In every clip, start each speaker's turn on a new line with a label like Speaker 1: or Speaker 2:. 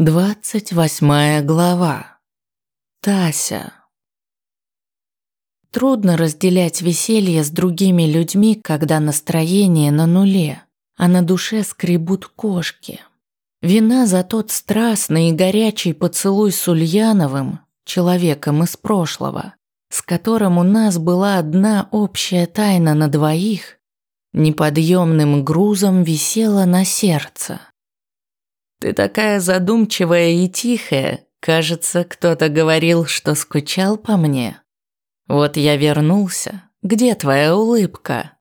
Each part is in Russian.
Speaker 1: Двадцать восьмая глава. Тася. Трудно разделять веселье с другими людьми, когда настроение на нуле, а на душе скребут кошки. Вина за тот страстный и горячий поцелуй с Ульяновым, человеком из прошлого, с которым у нас была одна общая тайна на двоих, неподъемным грузом висела на сердце. Ты такая задумчивая и тихая. Кажется, кто-то говорил, что скучал по мне. Вот я вернулся. Где твоя улыбка?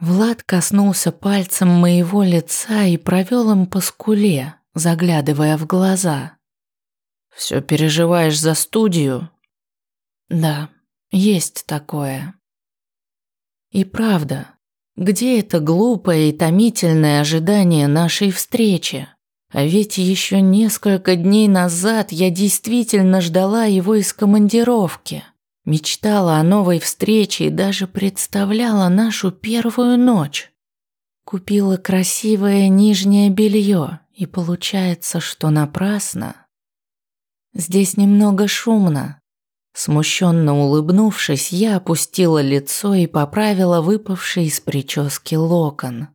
Speaker 1: Влад коснулся пальцем моего лица и провел им по скуле, заглядывая в глаза. Все переживаешь за студию? Да, есть такое. И правда, где это глупое и томительное ожидание нашей встречи? А ведь еще несколько дней назад я действительно ждала его из командировки. Мечтала о новой встрече и даже представляла нашу первую ночь. Купила красивое нижнее белье, и получается, что напрасно. Здесь немного шумно. Смущенно улыбнувшись, я опустила лицо и поправила выпавший из прически локон.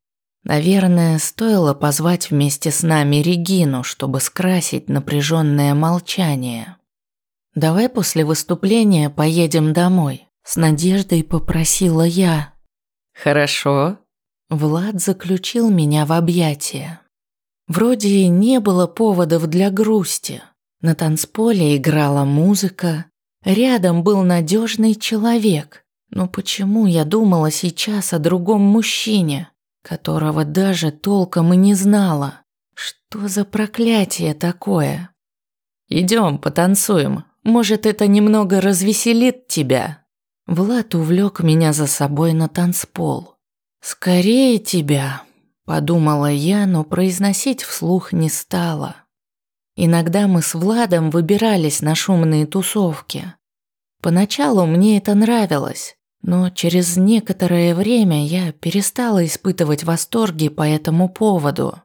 Speaker 1: Наверное, стоило позвать вместе с нами Регину, чтобы скрасить напряженное молчание. «Давай после выступления поедем домой», – с надеждой попросила я. «Хорошо». Влад заключил меня в объятия. Вроде и не было поводов для грусти. На танцполе играла музыка, рядом был надежный человек. Но почему я думала сейчас о другом мужчине? Которого даже толком и не знала. Что за проклятие такое? Идем, потанцуем. Может, это немного развеселит тебя. Влад увлек меня за собой на танцпол. Скорее тебя, подумала я, но произносить вслух не стала. Иногда мы с Владом выбирались на шумные тусовки. Поначалу мне это нравилось. Но через некоторое время я перестала испытывать восторги по этому поводу.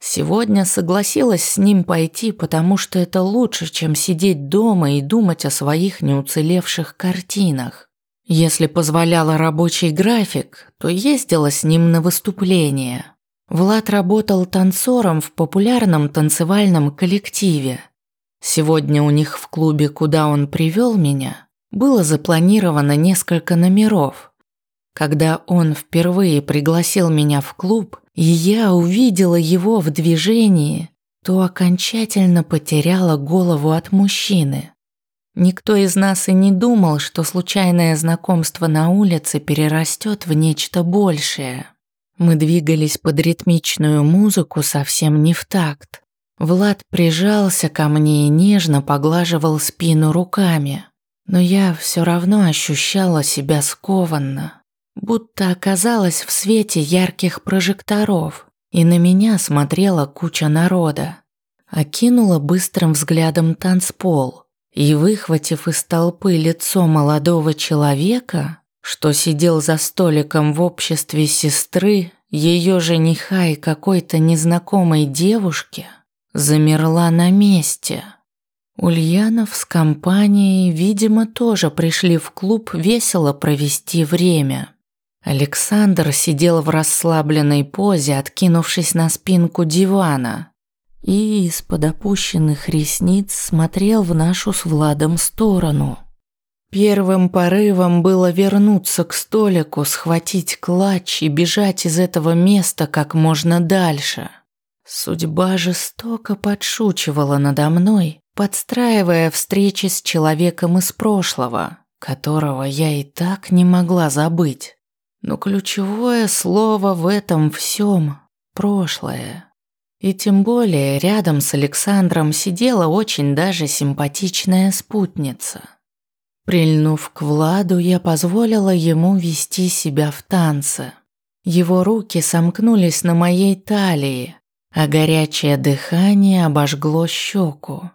Speaker 1: Сегодня согласилась с ним пойти, потому что это лучше, чем сидеть дома и думать о своих неуцелевших картинах. Если позволяла рабочий график, то ездила с ним на выступления. Влад работал танцором в популярном танцевальном коллективе. Сегодня у них в клубе, куда он привел меня, было запланировано несколько номеров. Когда он впервые пригласил меня в клуб, и я увидела его в движении, то окончательно потеряла голову от мужчины. Никто из нас и не думал, что случайное знакомство на улице перерастет в нечто большее. Мы двигались под ритмичную музыку совсем не в такт. Влад прижался ко мне и нежно поглаживал спину руками. Но я все равно ощущала себя скованно, будто оказалась в свете ярких прожекторов, и на меня смотрела куча народа. Окинула быстрым взглядом танцпол и, выхватив из толпы лицо молодого человека, что сидел за столиком в обществе сестры, ее жениха и какой-то незнакомой девушки, замерла на месте. Ульянов с компанией, видимо, тоже пришли в клуб весело провести время. Александр сидел в расслабленной позе, откинувшись на спинку дивана, и из-под опущенных ресниц смотрел в нашу с Владом сторону. Первым порывом было вернуться к столику, схватить клатч и бежать из этого места как можно дальше. Судьба жестоко подшучивала надо мной, подстраивая встречи с человеком из прошлого, которого я и так не могла забыть. Но ключевое слово в этом всем – прошлое. И тем более рядом с Александром сидела очень даже симпатичная спутница. Прильнув к Владу, я позволила ему вести себя в танце. Его руки сомкнулись на моей талии, а горячее дыхание обожгло щеку.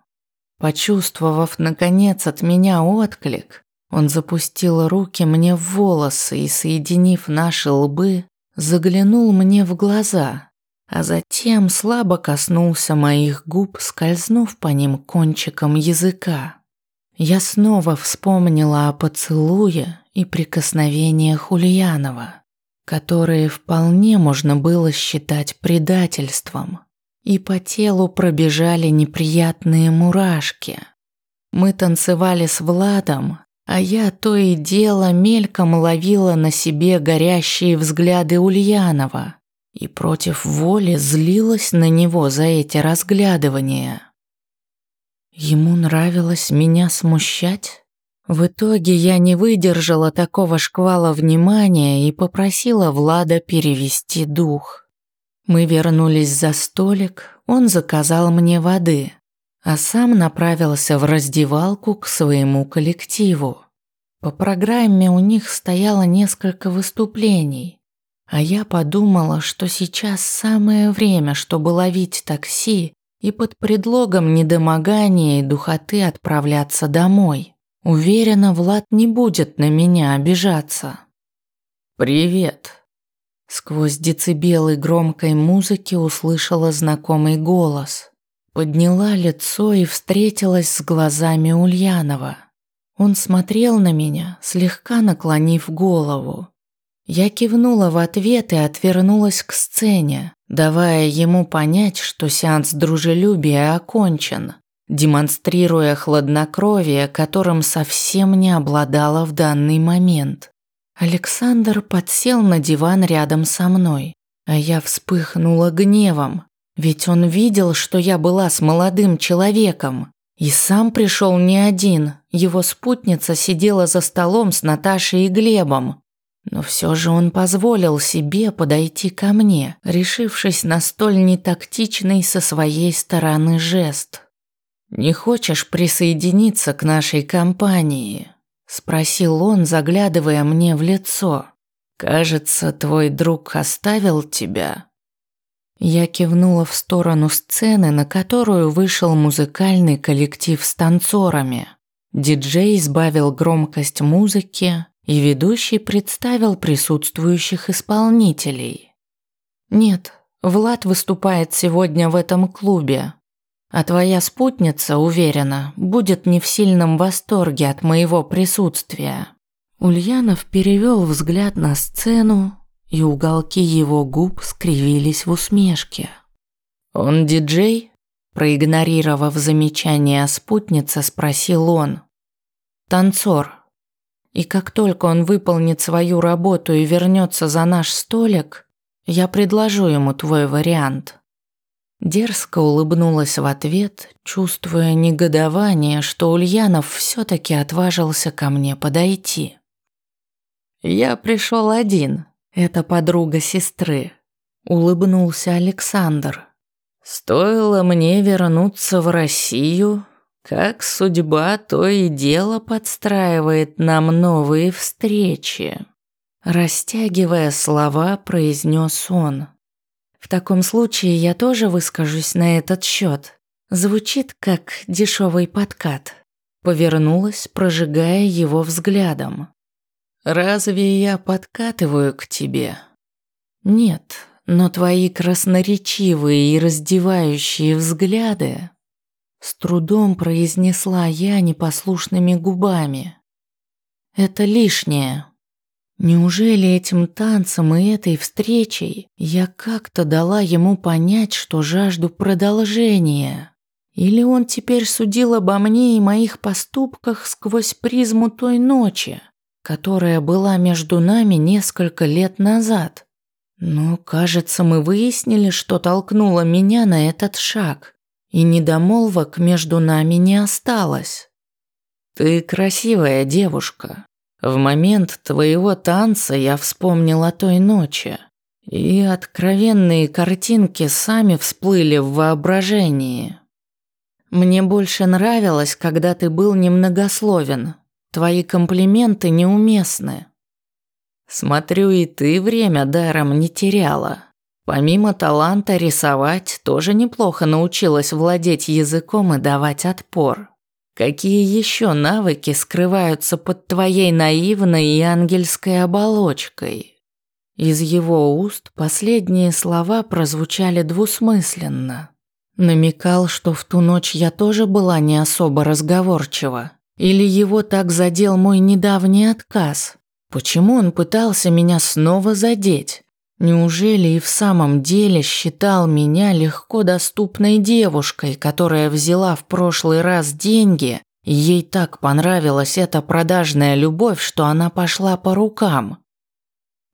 Speaker 1: Почувствовав, наконец, от меня отклик, он запустил руки мне в волосы и, соединив наши лбы, заглянул мне в глаза. а затем слабо коснулся моих губ, скользнув по ним кончиком языка. Я снова вспомнила о поцелуе и прикосновениях Ульянова, которые вполне можно было считать предательством, и по телу пробежали неприятные мурашки. Мы танцевали с Владом, а я то и дело мельком ловила на себе горящие взгляды Ульянова и против воли злилась на него за эти разглядывания. Ему нравилось меня смущать? В итоге я не выдержала такого шквала внимания и попросила Влада перевести дух. Мы вернулись за столик, он заказал мне воды, а сам направился в раздевалку к своему коллективу. По программе у них стояло несколько выступлений, а я подумала, что сейчас самое время, чтобы ловить такси и под предлогом недомогания и духоты отправляться домой. Уверена, Влад не будет на меня обижаться. «Привет», Сквозь децибелы громкой музыки услышала знакомый голос. Подняла лицо и встретилась с глазами Ульянова. Он смотрел на меня, слегка наклонив голову. Я кивнула в ответ и отвернулась к сцене, давая ему понять, что сеанс дружелюбия окончен, демонстрируя хладнокровие, которым совсем не обладала в данный момент. Александр подсел на диван рядом со мной, а я вспыхнула гневом, ведь он видел, что я была с молодым человеком. И сам пришел не один, его спутница сидела за столом с Наташей и Глебом. Но все же он позволил себе подойти ко мне, решившись на столь нетактичный со своей стороны жест. «Не хочешь присоединиться к нашей компании?» Спросил он, заглядывая мне в лицо. «Кажется, твой друг оставил тебя?» Я кивнула в сторону сцены, на которую вышел музыкальный коллектив с танцорами. Диджей избавил громкость музыки, и ведущий представил присутствующих исполнителей. «Нет, Влад выступает сегодня в этом клубе. А твоя спутница, уверена, будет не в сильном восторге от моего присутствия. Ульянов перевел взгляд на сцену, и уголки его губ скривились в усмешке. Он диджей? Проигнорировав замечание спутницы, спросил он. Танцор. И как только он выполнит свою работу и вернется за наш столик, я предложу ему твой вариант. Дерзко улыбнулась в ответ, чувствуя негодование, что Ульянов все-таки отважился ко мне подойти. «Я пришел один, это подруга сестры», – улыбнулся Александр. «Стоило мне вернуться в Россию, как судьба то и дело подстраивает нам новые встречи». Растягивая слова, произнес он. В таком случае я тоже выскажусь на этот счет. Звучит как дешевый подкат. Повернулась, прожигая его взглядом. Разве я подкатываю к тебе? Нет, но твои красноречивые и раздевающие взгляды с трудом произнесла я непослушными губами. Это лишнее. Неужели этим танцем и этой встречей я как-то дала ему понять, что жажду продолжения? Или он теперь судил обо мне и моих поступках сквозь призму той ночи, которая была между нами несколько лет назад? Но, кажется, мы выяснили, что толкнуло меня на этот шаг, и недомолвок между нами не осталось. «Ты красивая девушка», в момент твоего танца я вспомнил о той ночи, и откровенные картинки сами всплыли в воображении. Мне больше нравилось, когда ты был немногословен. Твои комплименты неуместны. Смотрю, и ты время даром не теряла. Помимо таланта рисовать, тоже неплохо научилась владеть языком и давать отпор. Какие еще навыки скрываются под твоей наивной и ангельской оболочкой? Из его уст последние слова прозвучали двусмысленно. Намекал, что в ту ночь я тоже была не особо разговорчива. Или его так задел мой недавний отказ? Почему он пытался меня снова задеть? Неужели и в самом деле считал меня легко доступной девушкой, которая взяла в прошлый раз деньги, и ей так понравилась эта продажная любовь, что она пошла по рукам?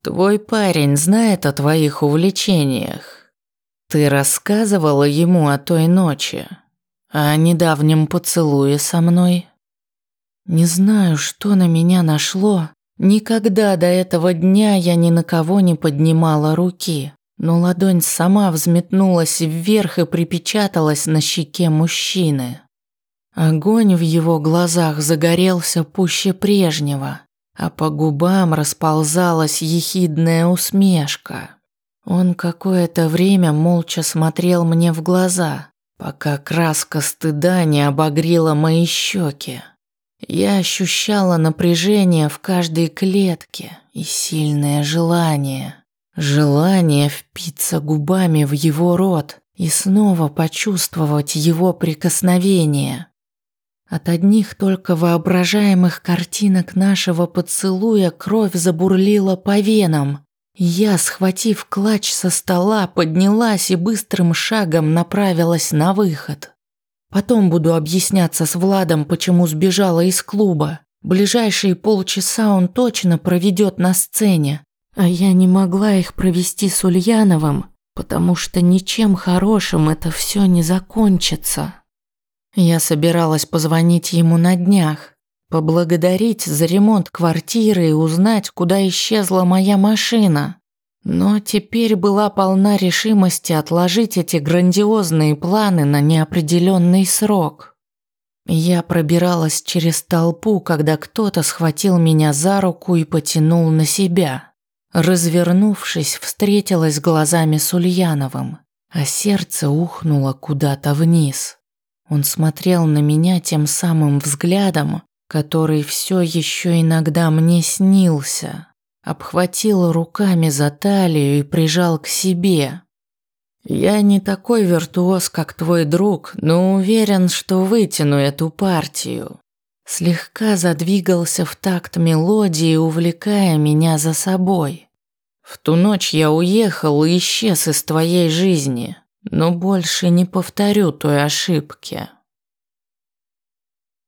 Speaker 1: Твой парень знает о твоих увлечениях. Ты рассказывала ему о той ночи, о недавнем поцелуе со мной? Не знаю, что на меня нашло, Никогда до этого дня я ни на кого не поднимала руки, но ладонь сама взметнулась вверх и припечаталась на щеке мужчины. Огонь в его глазах загорелся пуще прежнего, а по губам расползалась ехидная усмешка. Он какое-то время молча смотрел мне в глаза, пока краска стыда не обогрела мои щеки. Я ощущала напряжение в каждой клетке и сильное желание. Желание впиться губами в его рот и снова почувствовать его прикосновение. От одних только воображаемых картинок нашего поцелуя кровь забурлила по венам. Я, схватив клатч со стола, поднялась и быстрым шагом направилась на выход. Потом буду объясняться с Владом, почему сбежала из клуба. Ближайшие полчаса он точно проведет на сцене. А я не могла их провести с Ульяновым, потому что ничем хорошим это все не закончится. Я собиралась позвонить ему на днях, поблагодарить за ремонт квартиры и узнать, куда исчезла моя машина. Но теперь была полна решимости отложить эти грандиозные планы на неопределенный срок. Я пробиралась через толпу, когда кто-то схватил меня за руку и потянул на себя. Развернувшись, встретилась глазами с Ульяновым, а сердце ухнуло куда-то вниз. Он смотрел на меня тем самым взглядом, который все еще иногда мне снился обхватил руками за талию и прижал к себе. «Я не такой виртуоз, как твой друг, но уверен, что вытяну эту партию». Слегка задвигался в такт мелодии, увлекая меня за собой. «В ту ночь я уехал и исчез из твоей жизни, но больше не повторю той ошибки».